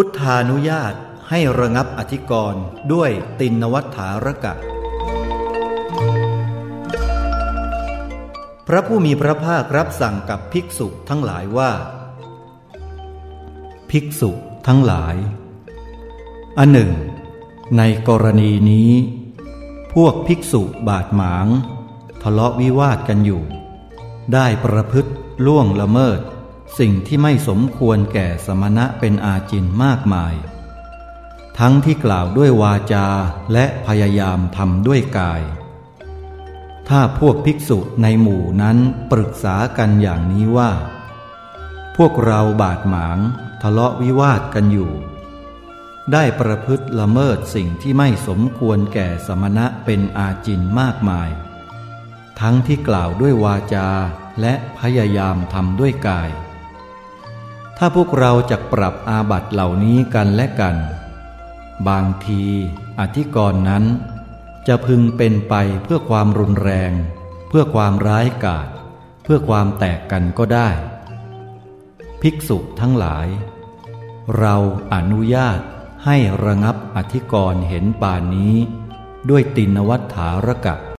พุทธานุญาตให้ระงับอธิกรณ์ด้วยตินวัฏฐารกะ พระผู้มีพระภาครับสั่งกับภิกษุทั้งหลายว่า ภิกษุทั้งหลาย อันหนึ่ง ในกรณีนี้ พวกภิกษุบาดหมาง ทะเลาะวิวาทกันอยู่ ได้ประพฤติล่วงละเมิด สิ่งที่ไม่สมควรแก่สมณะเป็นอาจินมากมาย ทั้งที่กล่าวด้วยวาจาและพยายามทำด้วยกาย ถ้าพวกภิกษุในหมู่นั้นปรึกษากันอย่างนี้ว่า พวกเราบาดหมางทะเลาะวิวาทกันอยู่ ได้ประพฤติละเมิดสิ่งที่ไม่สมควรแก่สมณะเป็นอาจินมากมาย ทั้งที่กล่าวด้วยวาจาและพยายามทำด้วยกาย ถ้าพวกเราจะปรับอาบัตเหล่านี้กันและกัน บางทีอธิกรณ์นั้น จะพึงเป็นไปเพื่อความรุนแรง เพื่อความร้ายกาจเพื่อความแตกกันก็ได้ ภิกษุทั้งหลาย เราอนุญาตให้ระงับอธิกรณ์เห็นป่านนี้ ด้วยตินวัฏฐารกะ